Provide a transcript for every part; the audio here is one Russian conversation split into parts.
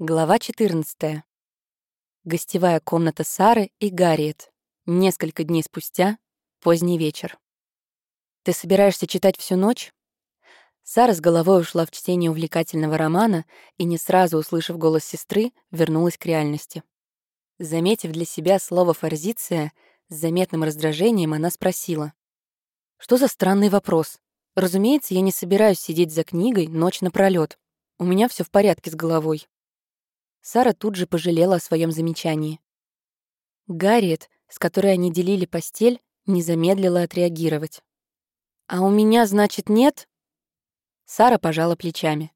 Глава 14. Гостевая комната Сары и Гарриет. Несколько дней спустя, поздний вечер. «Ты собираешься читать всю ночь?» Сара с головой ушла в чтение увлекательного романа и, не сразу услышав голос сестры, вернулась к реальности. Заметив для себя слово «форзиция», с заметным раздражением она спросила. «Что за странный вопрос? Разумеется, я не собираюсь сидеть за книгой ночь напролёт. У меня все в порядке с головой». Сара тут же пожалела о своем замечании. Гарриет, с которой они делили постель, не замедлила отреагировать. «А у меня, значит, нет?» Сара пожала плечами.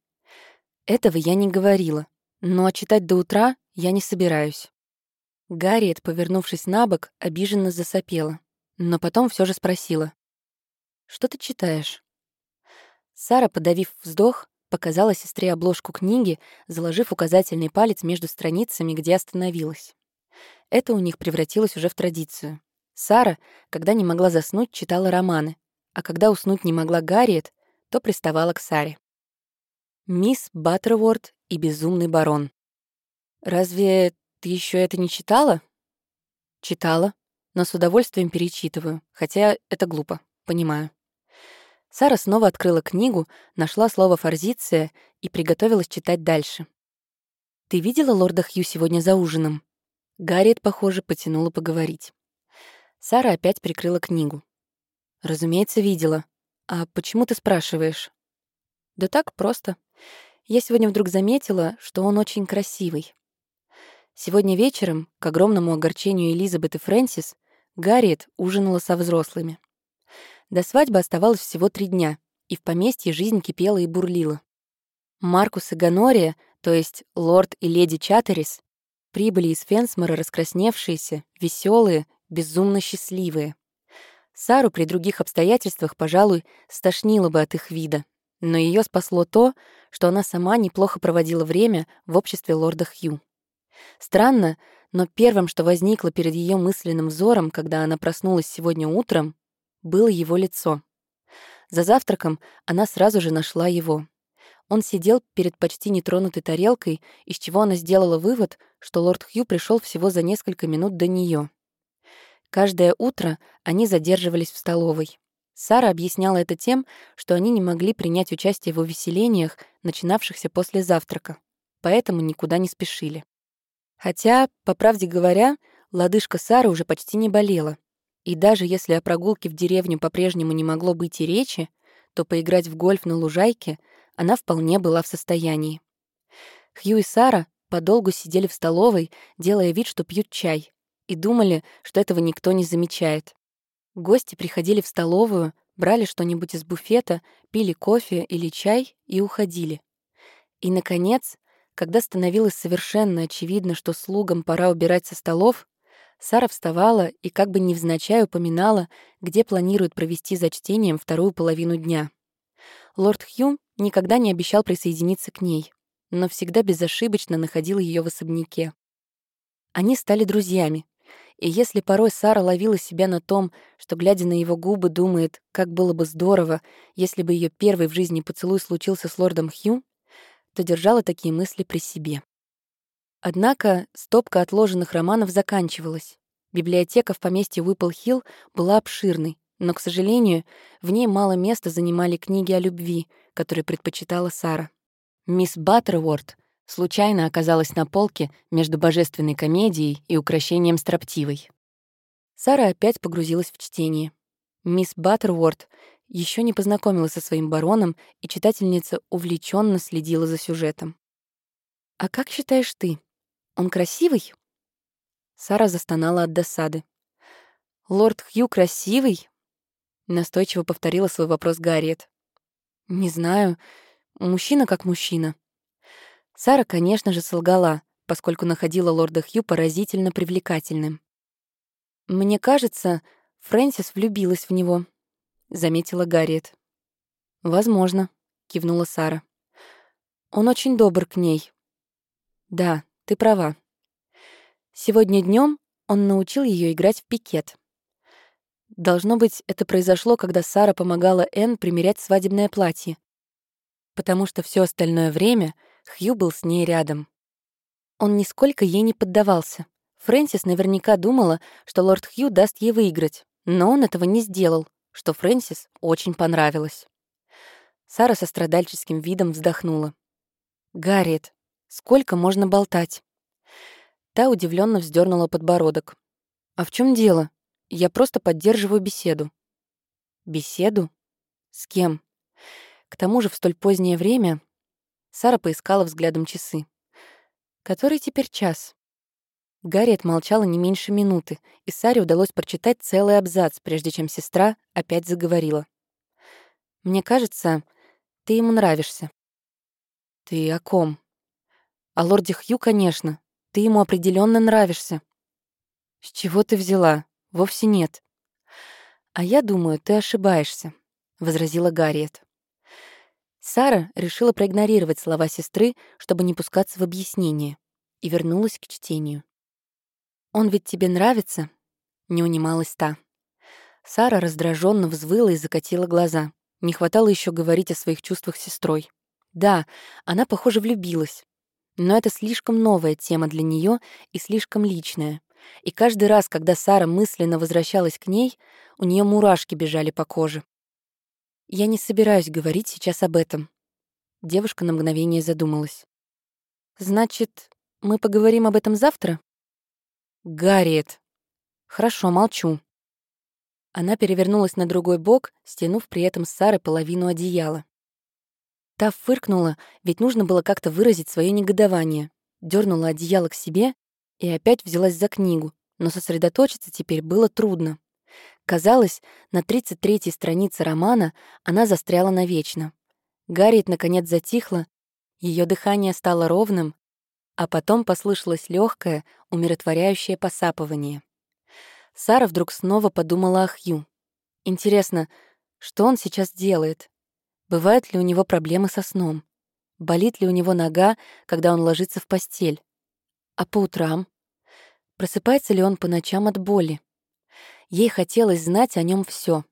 «Этого я не говорила, но читать до утра я не собираюсь». Гарриет, повернувшись на бок, обиженно засопела, но потом все же спросила. «Что ты читаешь?» Сара, подавив вздох, Показала сестре обложку книги, заложив указательный палец между страницами, где остановилась. Это у них превратилось уже в традицию. Сара, когда не могла заснуть, читала романы, а когда уснуть не могла Гарриет, то приставала к Саре. «Мисс Баттерворд и безумный барон». «Разве ты еще это не читала?» «Читала, но с удовольствием перечитываю, хотя это глупо, понимаю». Сара снова открыла книгу, нашла слово «форзиция» и приготовилась читать дальше. «Ты видела лорда Хью сегодня за ужином?» Гарриет, похоже, потянула поговорить. Сара опять прикрыла книгу. «Разумеется, видела. А почему ты спрашиваешь?» «Да так, просто. Я сегодня вдруг заметила, что он очень красивый. Сегодня вечером, к огромному огорчению Элизабет и Фрэнсис, Гарриет ужинала со взрослыми. До свадьбы оставалось всего три дня, и в поместье жизнь кипела и бурлила. Маркус и Ганория, то есть лорд и леди Чаттерис, прибыли из Фенсмора раскрасневшиеся, веселые, безумно счастливые. Сару при других обстоятельствах, пожалуй, стошнило бы от их вида, но ее спасло то, что она сама неплохо проводила время в обществе лорда Хью. Странно, но первым, что возникло перед ее мысленным взором, когда она проснулась сегодня утром, было его лицо. За завтраком она сразу же нашла его. Он сидел перед почти нетронутой тарелкой, из чего она сделала вывод, что лорд Хью пришел всего за несколько минут до нее. Каждое утро они задерживались в столовой. Сара объясняла это тем, что они не могли принять участие в увеселениях, начинавшихся после завтрака, поэтому никуда не спешили. Хотя, по правде говоря, лодыжка Сары уже почти не болела, и даже если о прогулке в деревню по-прежнему не могло быть и речи, то поиграть в гольф на лужайке она вполне была в состоянии. Хью и Сара подолгу сидели в столовой, делая вид, что пьют чай, и думали, что этого никто не замечает. Гости приходили в столовую, брали что-нибудь из буфета, пили кофе или чай и уходили. И, наконец, когда становилось совершенно очевидно, что слугам пора убирать со столов, Сара вставала и как бы невзначай упоминала, где планирует провести за чтением вторую половину дня. Лорд Хью никогда не обещал присоединиться к ней, но всегда безошибочно находил ее в особняке. Они стали друзьями, и если порой Сара ловила себя на том, что, глядя на его губы, думает, как было бы здорово, если бы ее первый в жизни поцелуй случился с лордом Хью, то держала такие мысли при себе. Однако стопка отложенных романов заканчивалась. Библиотека в поместье Уиппл-Хилл была обширной, но, к сожалению, в ней мало места занимали книги о любви, которые предпочитала Сара. Мисс Баттерворд случайно оказалась на полке между божественной комедией и украшением строптивой. Сара опять погрузилась в чтение. Мисс Баттерворд еще не познакомилась со своим бароном, и читательница увлеченно следила за сюжетом. «А как считаешь ты?» Он красивый?» Сара застонала от досады. «Лорд Хью красивый?» Настойчиво повторила свой вопрос Гарриет. «Не знаю. Мужчина как мужчина». Сара, конечно же, солгала, поскольку находила лорда Хью поразительно привлекательным. «Мне кажется, Фрэнсис влюбилась в него», — заметила Гарриет. «Возможно», — кивнула Сара. «Он очень добр к ней». «Да, ты права. Сегодня днем он научил ее играть в пикет. Должно быть, это произошло, когда Сара помогала Энн примерять свадебное платье, потому что все остальное время Хью был с ней рядом. Он нисколько ей не поддавался. Фрэнсис наверняка думала, что лорд Хью даст ей выиграть, но он этого не сделал, что Фрэнсис очень понравилось. Сара со страдальческим видом вздохнула. «Гарриет, сколько можно болтать?» Та удивленно вздернула подбородок. «А в чем дело? Я просто поддерживаю беседу». «Беседу? С кем?» К тому же в столь позднее время Сара поискала взглядом часы. «Который теперь час?» Гарриет молчала не меньше минуты, и Саре удалось прочитать целый абзац, прежде чем сестра опять заговорила. «Мне кажется, ты ему нравишься». «Ты о ком?» «О лорде Хью, конечно. Ты ему определенно нравишься». «С чего ты взяла? Вовсе нет». «А я думаю, ты ошибаешься», — возразила Гарриет. Сара решила проигнорировать слова сестры, чтобы не пускаться в объяснение, и вернулась к чтению. «Он ведь тебе нравится?» — не унималась та. Сара раздраженно взвыла и закатила глаза. Не хватало еще говорить о своих чувствах сестрой. Да, она, похоже, влюбилась. Но это слишком новая тема для нее и слишком личная. И каждый раз, когда Сара мысленно возвращалась к ней, у нее мурашки бежали по коже. «Я не собираюсь говорить сейчас об этом». Девушка на мгновение задумалась. «Значит, мы поговорим об этом завтра?» «Гарриет!» «Хорошо, молчу». Она перевернулась на другой бок, стянув при этом с Сары половину одеяла. Та фыркнула, ведь нужно было как-то выразить свое негодование. Дернула одеяло к себе и опять взялась за книгу, но сосредоточиться теперь было трудно. Казалось, на 33-й странице романа она застряла навечно. Гарриет, наконец, затихла, ее дыхание стало ровным, а потом послышалось легкое, умиротворяющее посапывание. Сара вдруг снова подумала о Хью. Интересно, что он сейчас делает? Бывают ли у него проблемы со сном? Болит ли у него нога, когда он ложится в постель? А по утрам? Просыпается ли он по ночам от боли? Ей хотелось знать о нем все.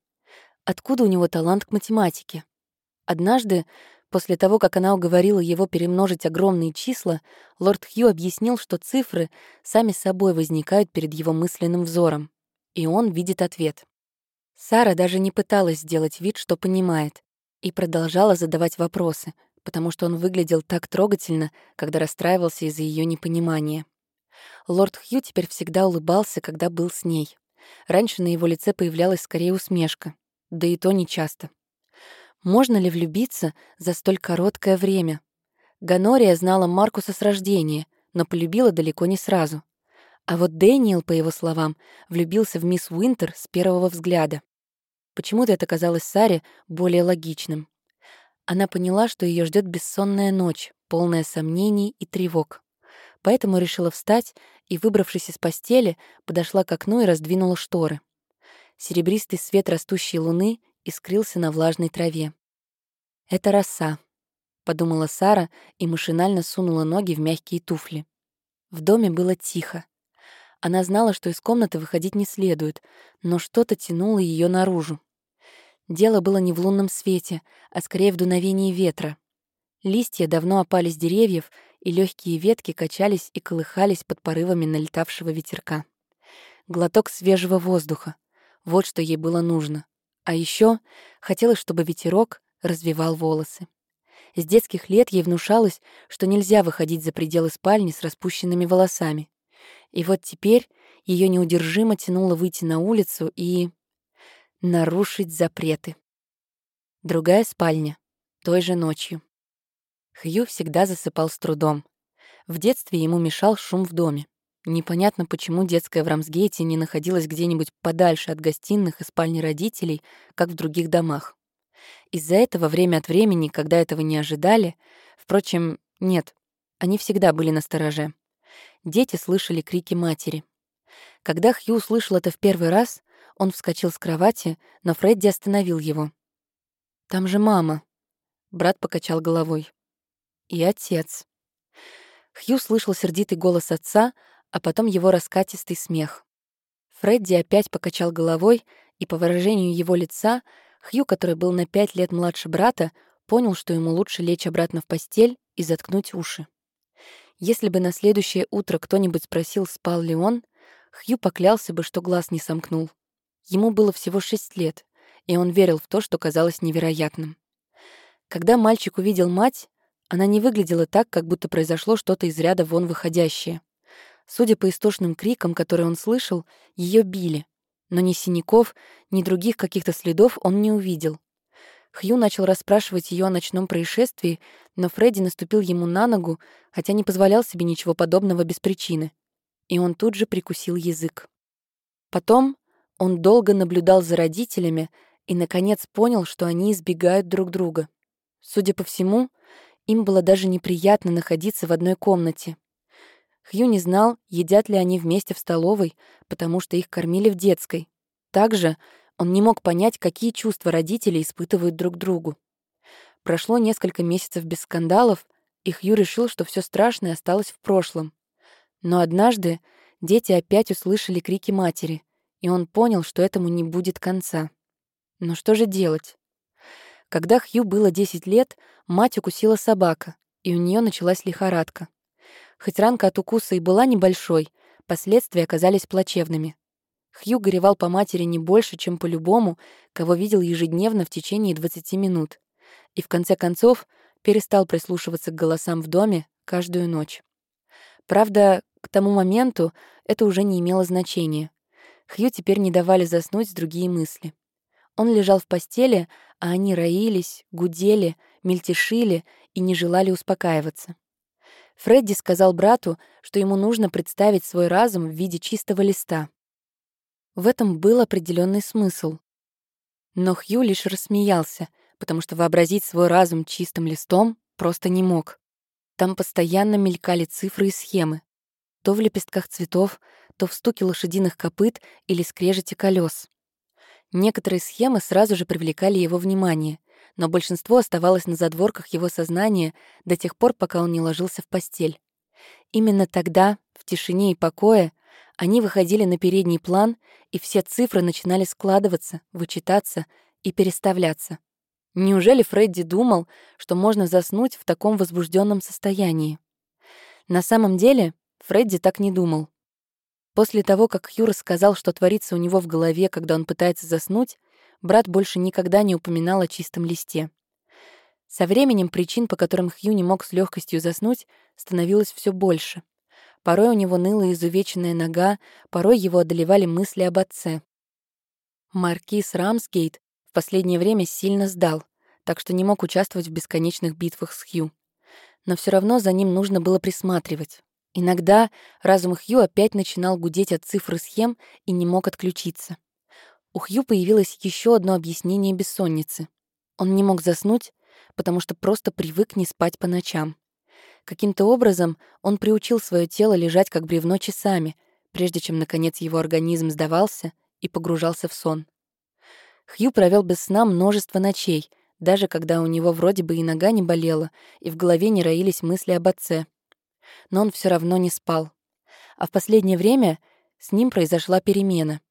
Откуда у него талант к математике? Однажды, после того, как она уговорила его перемножить огромные числа, лорд Хью объяснил, что цифры сами собой возникают перед его мысленным взором и он видит ответ. Сара даже не пыталась сделать вид, что понимает, и продолжала задавать вопросы, потому что он выглядел так трогательно, когда расстраивался из-за ее непонимания. Лорд Хью теперь всегда улыбался, когда был с ней. Раньше на его лице появлялась скорее усмешка, да и то нечасто. Можно ли влюбиться за столь короткое время? Ганория знала Маркуса с рождения, но полюбила далеко не сразу. А вот Дэниел, по его словам, влюбился в мисс Уинтер с первого взгляда. Почему-то это казалось Саре более логичным. Она поняла, что ее ждет бессонная ночь, полная сомнений и тревог. Поэтому решила встать и, выбравшись из постели, подошла к окну и раздвинула шторы. Серебристый свет растущей луны искрился на влажной траве. «Это роса», — подумала Сара и машинально сунула ноги в мягкие туфли. В доме было тихо. Она знала, что из комнаты выходить не следует, но что-то тянуло ее наружу. Дело было не в лунном свете, а скорее в дуновении ветра. Листья давно опали с деревьев, и легкие ветки качались и колыхались под порывами налетавшего ветерка. Глоток свежего воздуха. Вот что ей было нужно. А еще хотелось, чтобы ветерок развивал волосы. С детских лет ей внушалось, что нельзя выходить за пределы спальни с распущенными волосами. И вот теперь ее неудержимо тянуло выйти на улицу и... нарушить запреты. Другая спальня. Той же ночью. Хью всегда засыпал с трудом. В детстве ему мешал шум в доме. Непонятно, почему детская в Рамсгейте не находилась где-нибудь подальше от гостиных и спальни родителей, как в других домах. Из-за этого время от времени, когда этого не ожидали, впрочем, нет, они всегда были на стороже дети слышали крики матери. Когда Хью услышал это в первый раз, он вскочил с кровати, но Фредди остановил его. «Там же мама», — брат покачал головой. «И отец». Хью слышал сердитый голос отца, а потом его раскатистый смех. Фредди опять покачал головой, и по выражению его лица Хью, который был на пять лет младше брата, понял, что ему лучше лечь обратно в постель и заткнуть уши. Если бы на следующее утро кто-нибудь спросил, спал ли он, Хью поклялся бы, что глаз не сомкнул. Ему было всего шесть лет, и он верил в то, что казалось невероятным. Когда мальчик увидел мать, она не выглядела так, как будто произошло что-то из ряда вон выходящее. Судя по истошным крикам, которые он слышал, ее били. Но ни синяков, ни других каких-то следов он не увидел. Хью начал расспрашивать ее о ночном происшествии, но Фредди наступил ему на ногу, хотя не позволял себе ничего подобного без причины. И он тут же прикусил язык. Потом он долго наблюдал за родителями и, наконец, понял, что они избегают друг друга. Судя по всему, им было даже неприятно находиться в одной комнате. Хью не знал, едят ли они вместе в столовой, потому что их кормили в детской. Также он не мог понять, какие чувства родители испытывают друг другу. Прошло несколько месяцев без скандалов, и Хью решил, что все страшное осталось в прошлом. Но однажды дети опять услышали крики матери, и он понял, что этому не будет конца. Но что же делать? Когда Хью было 10 лет, мать укусила собака, и у нее началась лихорадка. Хоть ранка от укуса и была небольшой, последствия оказались плачевными. Хью горевал по матери не больше, чем по любому, кого видел ежедневно в течение 20 минут. И в конце концов перестал прислушиваться к голосам в доме каждую ночь. Правда, к тому моменту это уже не имело значения. Хью теперь не давали заснуть другие мысли. Он лежал в постели, а они роились, гудели, мельтешили и не желали успокаиваться. Фредди сказал брату, что ему нужно представить свой разум в виде чистого листа. В этом был определенный смысл. Но Хью лишь рассмеялся, потому что вообразить свой разум чистым листом просто не мог. Там постоянно мелькали цифры и схемы. То в лепестках цветов, то в стуке лошадиных копыт или скрежете колес. Некоторые схемы сразу же привлекали его внимание, но большинство оставалось на задворках его сознания до тех пор, пока он не ложился в постель. Именно тогда, в тишине и покое, они выходили на передний план, и все цифры начинали складываться, вычитаться и переставляться. Неужели Фредди думал, что можно заснуть в таком возбужденном состоянии? На самом деле, Фредди так не думал. После того, как Хью рассказал, что творится у него в голове, когда он пытается заснуть, брат больше никогда не упоминал о чистом листе. Со временем причин, по которым Хью не мог с легкостью заснуть, становилось все больше. Порой у него ныла изувеченная нога, порой его одолевали мысли об отце. Маркиз Рамсгейт в последнее время сильно сдал, так что не мог участвовать в бесконечных битвах с Хью. Но все равно за ним нужно было присматривать. Иногда разум Хью опять начинал гудеть от цифр и схем и не мог отключиться. У Хью появилось еще одно объяснение бессонницы. Он не мог заснуть, потому что просто привык не спать по ночам. Каким-то образом он приучил свое тело лежать как бревно часами, прежде чем, наконец, его организм сдавался и погружался в сон. Хью провел без сна множество ночей, даже когда у него вроде бы и нога не болела, и в голове не роились мысли об отце — но он все равно не спал. А в последнее время с ним произошла перемена.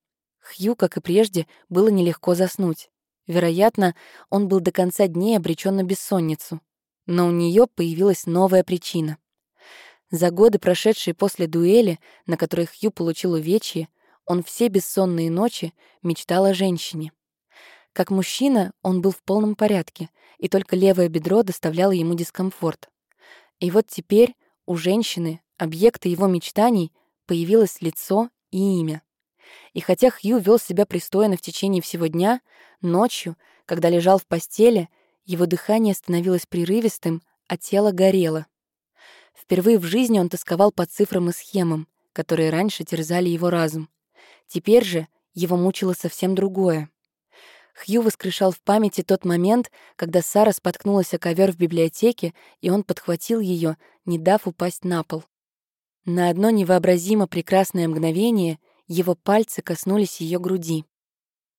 Хью, как и прежде, было нелегко заснуть. Вероятно, он был до конца дней обречен на бессонницу. Но у нее появилась новая причина. За годы, прошедшие после дуэли, на которой Хью получил увечье, он все бессонные ночи мечтал о женщине. Как мужчина он был в полном порядке, и только левое бедро доставляло ему дискомфорт. И вот теперь у женщины, объекта его мечтаний, появилось лицо и имя. И хотя Хью вел себя пристойно в течение всего дня, ночью, когда лежал в постели, его дыхание становилось прерывистым, а тело горело. Впервые в жизни он тосковал по цифрам и схемам, которые раньше терзали его разум. Теперь же его мучило совсем другое. Хью воскрешал в памяти тот момент, когда Сара споткнулась о ковер в библиотеке, и он подхватил ее, не дав упасть на пол. На одно невообразимо прекрасное мгновение его пальцы коснулись ее груди.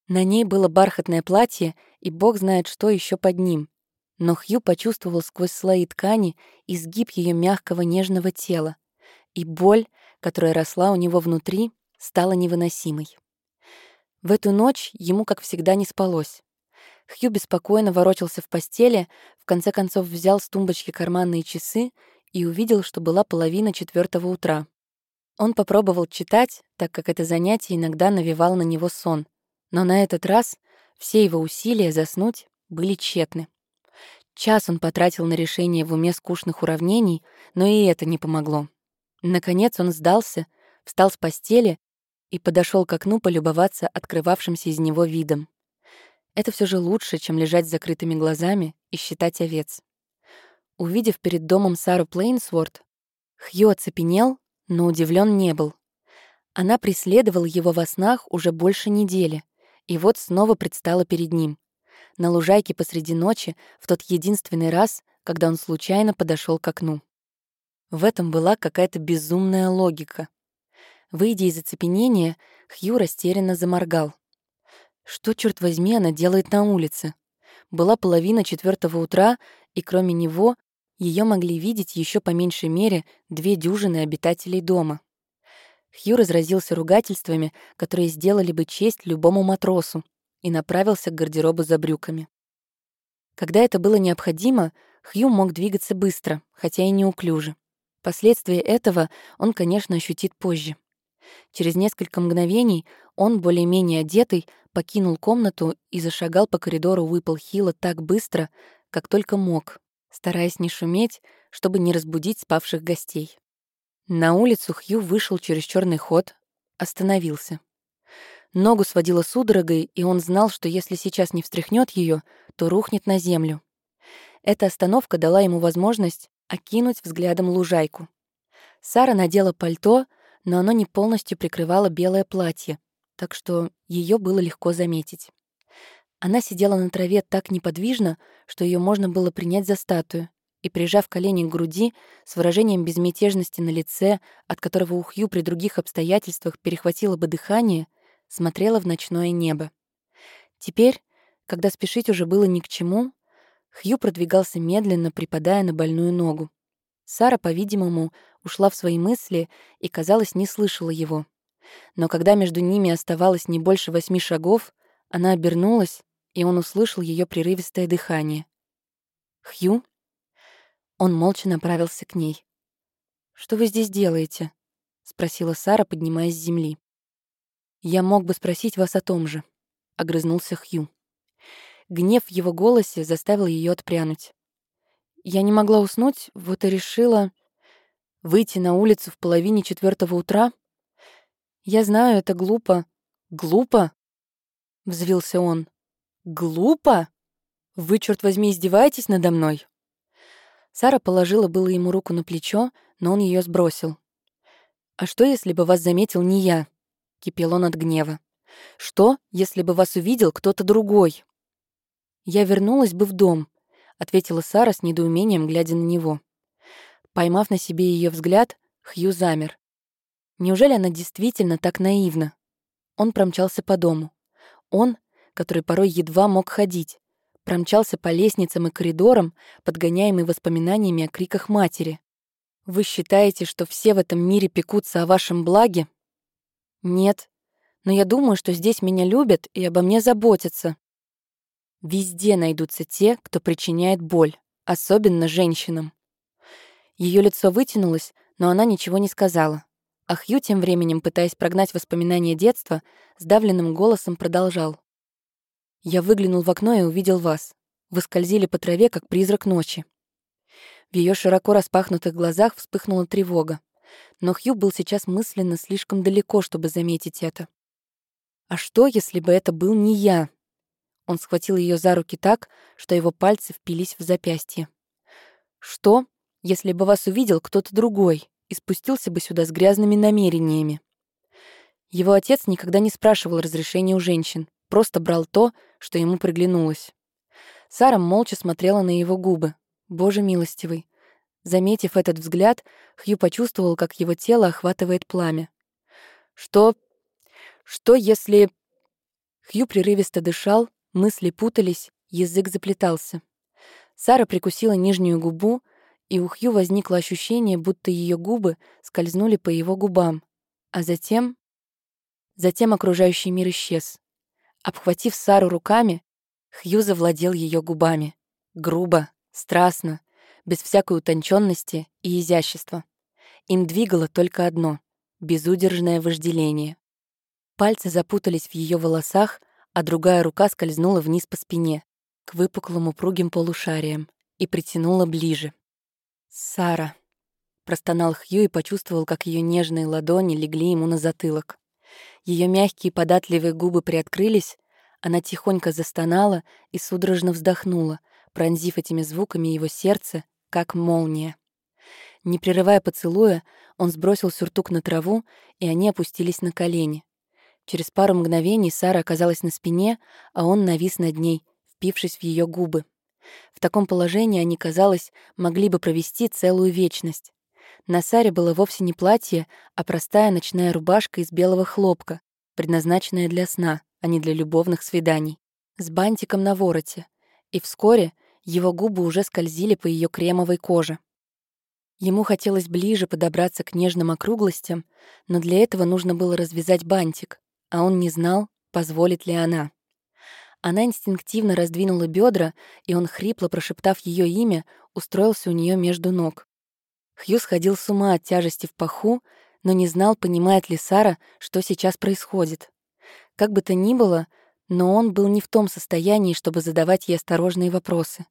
На ней было бархатное платье, и бог знает, что еще под ним. Но Хью почувствовал сквозь слои ткани изгиб ее мягкого нежного тела, и боль, которая росла у него внутри, стала невыносимой. В эту ночь ему, как всегда, не спалось. Хью беспокойно ворочался в постели, в конце концов взял с тумбочки карманные часы и увидел, что была половина четвертого утра. Он попробовал читать, так как это занятие иногда навевало на него сон, но на этот раз все его усилия заснуть были тщетны. Час он потратил на решение в уме скучных уравнений, но и это не помогло. Наконец он сдался, встал с постели и подошел к окну полюбоваться открывавшимся из него видом. Это все же лучше, чем лежать с закрытыми глазами и считать овец. Увидев перед домом Сару Плейнсворт, Хью оцепенел, но удивлен не был. Она преследовала его во снах уже больше недели, и вот снова предстала перед ним. На лужайке посреди ночи, в тот единственный раз, когда он случайно подошел к окну. В этом была какая-то безумная логика. Выйдя из оцепенения, Хью растерянно заморгал. Что, черт возьми, она делает на улице? Была половина четвертого утра, и кроме него ее могли видеть еще по меньшей мере две дюжины обитателей дома. Хью разразился ругательствами, которые сделали бы честь любому матросу, и направился к гардеробу за брюками. Когда это было необходимо, Хью мог двигаться быстро, хотя и неуклюже. Последствия этого он, конечно, ощутит позже. Через несколько мгновений он, более-менее одетый, покинул комнату и зашагал по коридору Уиппл-Хилла так быстро, как только мог, стараясь не шуметь, чтобы не разбудить спавших гостей. На улицу Хью вышел через черный ход, остановился. Ногу сводила судорогой, и он знал, что если сейчас не встряхнет ее, то рухнет на землю. Эта остановка дала ему возможность окинуть взглядом лужайку. Сара надела пальто, но оно не полностью прикрывало белое платье, так что ее было легко заметить. Она сидела на траве так неподвижно, что ее можно было принять за статую, и, прижав колени к груди, с выражением безмятежности на лице, от которого у Хью при других обстоятельствах перехватило бы дыхание, смотрела в ночное небо. Теперь, когда спешить уже было ни к чему, Хью продвигался медленно, припадая на больную ногу. Сара, по-видимому, ушла в свои мысли и, казалось, не слышала его. Но когда между ними оставалось не больше восьми шагов, она обернулась, и он услышал ее прерывистое дыхание. «Хью?» Он молча направился к ней. «Что вы здесь делаете?» — спросила Сара, поднимаясь с земли. «Я мог бы спросить вас о том же», — огрызнулся Хью. Гнев в его голосе заставил ее отпрянуть. Я не могла уснуть, вот и решила выйти на улицу в половине четвертого утра. Я знаю, это глупо. Глупо? Взвился он. Глупо? Вы, черт возьми, издеваетесь надо мной? Сара положила было ему руку на плечо, но он ее сбросил. «А что, если бы вас заметил не я?» — кипел он от гнева. «Что, если бы вас увидел кто-то другой?» «Я вернулась бы в дом», — ответила Сара с недоумением, глядя на него. Поймав на себе ее взгляд, Хью замер. Неужели она действительно так наивна? Он промчался по дому. Он, который порой едва мог ходить, промчался по лестницам и коридорам, подгоняемый воспоминаниями о криках матери. «Вы считаете, что все в этом мире пекутся о вашем благе?» «Нет, но я думаю, что здесь меня любят и обо мне заботятся». Везде найдутся те, кто причиняет боль, особенно женщинам. Ее лицо вытянулось, но она ничего не сказала. А Хью, тем временем, пытаясь прогнать воспоминания детства, сдавленным голосом продолжал. Я выглянул в окно и увидел вас. Вы скользили по траве, как призрак ночи. В ее широко распахнутых глазах вспыхнула тревога. Но Хью был сейчас мысленно слишком далеко, чтобы заметить это. А что, если бы это был не я? Он схватил ее за руки так, что его пальцы впились в запястье. Что, если бы вас увидел кто-то другой и спустился бы сюда с грязными намерениями? Его отец никогда не спрашивал разрешения у женщин, просто брал то, что ему приглянулось. Сара молча смотрела на его губы. Боже милостивый. Заметив этот взгляд, Хью почувствовал, как его тело охватывает пламя. Что... что если... Хью прерывисто дышал, мысли путались, язык заплетался. Сара прикусила нижнюю губу, и у Хью возникло ощущение, будто ее губы скользнули по его губам, а затем... Затем окружающий мир исчез. Обхватив Сару руками, Хью завладел ее губами. Грубо, страстно, без всякой утонченности и изящества. Им двигало только одно — безудержное вожделение. Пальцы запутались в ее волосах, а другая рука скользнула вниз по спине, к выпуклым упругим полушариям, и притянула ближе. «Сара», — простонал Хью и почувствовал, как ее нежные ладони легли ему на затылок. Ее мягкие податливые губы приоткрылись, она тихонько застонала и судорожно вздохнула, пронзив этими звуками его сердце, как молния. Не прерывая поцелуя, он сбросил сюртук на траву, и они опустились на колени. Через пару мгновений Сара оказалась на спине, а он навис над ней, впившись в ее губы. В таком положении они, казалось, могли бы провести целую вечность. На Саре было вовсе не платье, а простая ночная рубашка из белого хлопка, предназначенная для сна, а не для любовных свиданий, с бантиком на вороте. И вскоре его губы уже скользили по ее кремовой коже. Ему хотелось ближе подобраться к нежным округлостям, но для этого нужно было развязать бантик, а он не знал, позволит ли она. Она инстинктивно раздвинула бедра, и он, хрипло прошептав ее имя, устроился у нее между ног. Хью сходил с ума от тяжести в паху, но не знал, понимает ли Сара, что сейчас происходит. Как бы то ни было, но он был не в том состоянии, чтобы задавать ей осторожные вопросы.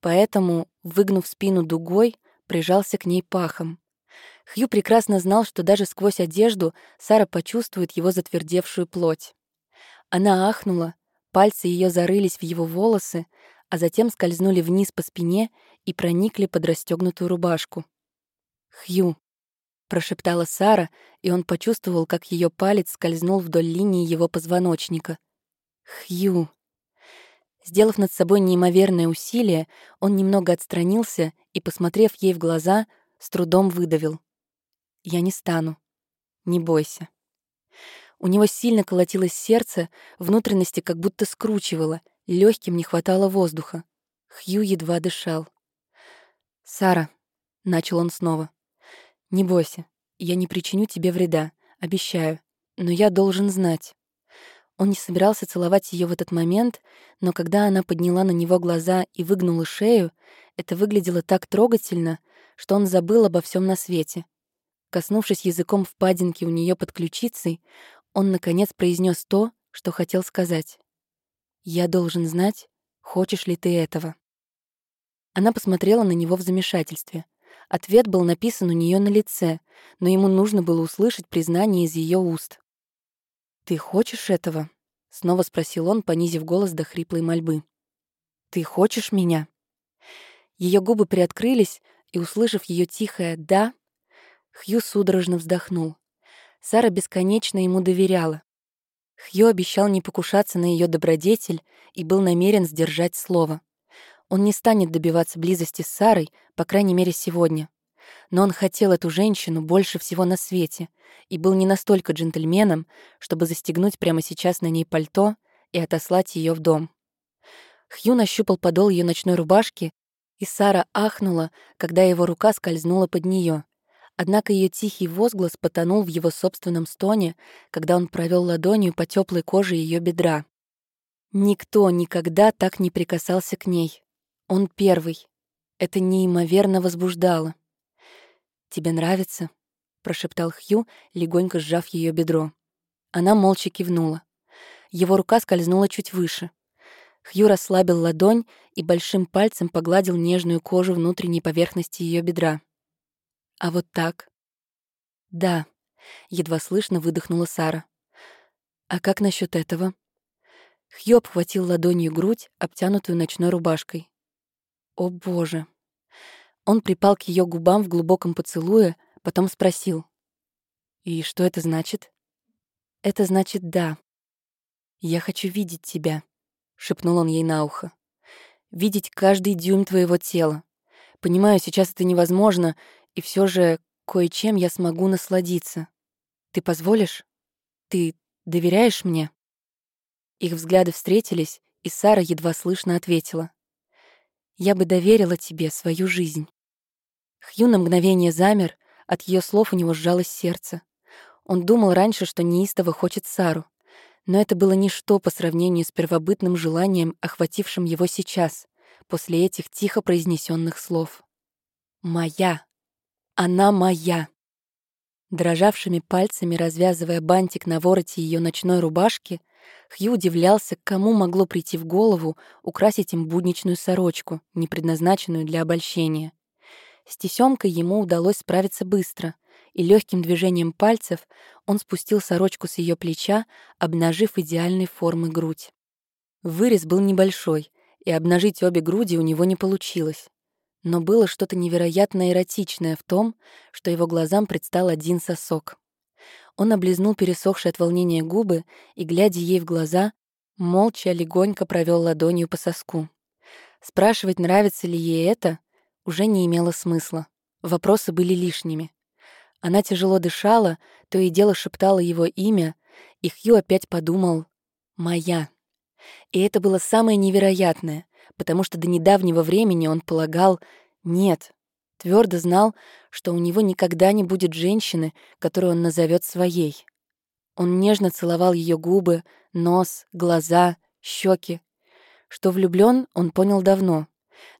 Поэтому, выгнув спину дугой, прижался к ней пахом. Хью прекрасно знал, что даже сквозь одежду Сара почувствует его затвердевшую плоть. Она ахнула, Пальцы ее зарылись в его волосы, а затем скользнули вниз по спине и проникли под расстегнутую рубашку. «Хью», — прошептала Сара, и он почувствовал, как ее палец скользнул вдоль линии его позвоночника. «Хью». Сделав над собой неимоверное усилие, он немного отстранился и, посмотрев ей в глаза, с трудом выдавил. «Я не стану. Не бойся». У него сильно колотилось сердце, внутренности как будто скручивало, легким не хватало воздуха. Хью едва дышал. «Сара», — начал он снова, — «не бойся, я не причиню тебе вреда, обещаю, но я должен знать». Он не собирался целовать ее в этот момент, но когда она подняла на него глаза и выгнула шею, это выглядело так трогательно, что он забыл обо всем на свете. Коснувшись языком впадинки у нее под ключицей, он, наконец, произнес то, что хотел сказать. «Я должен знать, хочешь ли ты этого». Она посмотрела на него в замешательстве. Ответ был написан у нее на лице, но ему нужно было услышать признание из ее уст. «Ты хочешь этого?» — снова спросил он, понизив голос до хриплой мольбы. «Ты хочешь меня?» Ее губы приоткрылись, и, услышав ее тихое «да», Хью судорожно вздохнул. Сара бесконечно ему доверяла. Хью обещал не покушаться на ее добродетель и был намерен сдержать слово. Он не станет добиваться близости с Сарой, по крайней мере, сегодня. Но он хотел эту женщину больше всего на свете и был не настолько джентльменом, чтобы застегнуть прямо сейчас на ней пальто и отослать ее в дом. Хью нащупал подол ее ночной рубашки, и Сара ахнула, когда его рука скользнула под нее, Однако ее тихий возглас потонул в его собственном стоне, когда он провел ладонью по теплой коже ее бедра. Никто никогда так не прикасался к ней. Он первый. Это неимоверно возбуждало. «Тебе нравится?» — прошептал Хью, легонько сжав ее бедро. Она молча кивнула. Его рука скользнула чуть выше. Хью расслабил ладонь и большим пальцем погладил нежную кожу внутренней поверхности ее бедра. А вот так? Да, едва слышно выдохнула Сара. А как насчет этого? Хью обхватил ладонью грудь, обтянутую ночной рубашкой. О боже. Он припал к ее губам в глубоком поцелуе, потом спросил. «И что это значит?» «Это значит «да». Я хочу видеть тебя», — шепнул он ей на ухо. «Видеть каждый дюйм твоего тела. Понимаю, сейчас это невозможно, и все же кое-чем я смогу насладиться. Ты позволишь? Ты доверяешь мне?» Их взгляды встретились, и Сара едва слышно ответила. «Я бы доверила тебе свою жизнь». Хью на мгновение замер, от ее слов у него сжалось сердце. Он думал раньше, что неистово хочет Сару, но это было ничто по сравнению с первобытным желанием, охватившим его сейчас, после этих тихо произнесенных слов. Моя. Она моя. Дрожавшими пальцами развязывая бантик на вороте ее ночной рубашки, Хью удивлялся, кому могло прийти в голову украсить им будничную сорочку, не предназначенную для обольщения. С тесёмкой ему удалось справиться быстро, и легким движением пальцев он спустил сорочку с ее плеча, обнажив идеальной формы грудь. Вырез был небольшой, и обнажить обе груди у него не получилось. Но было что-то невероятно эротичное в том, что его глазам предстал один сосок. Он облизнул пересохшие от волнения губы и, глядя ей в глаза, молча легонько провел ладонью по соску. Спрашивать, нравится ли ей это, уже не имело смысла. Вопросы были лишними. Она тяжело дышала, то и дело шептала его имя, и Хью опять подумал «Моя». И это было самое невероятное, потому что до недавнего времени он полагал «нет», твердо знал, что у него никогда не будет женщины, которую он назовет своей. Он нежно целовал ее губы, нос, глаза, щеки. Что влюблен, он понял давно,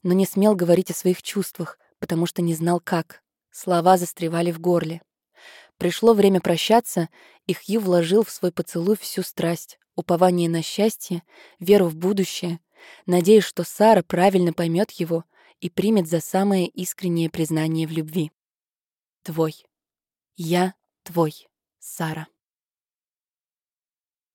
но не смел говорить о своих чувствах, потому что не знал как. Слова застревали в горле. Пришло время прощаться, и Хью вложил в свой поцелуй всю страсть, упование на счастье, веру в будущее, надеясь, что Сара правильно поймет его и примет за самое искреннее признание в любви. Твой. Я твой, Сара.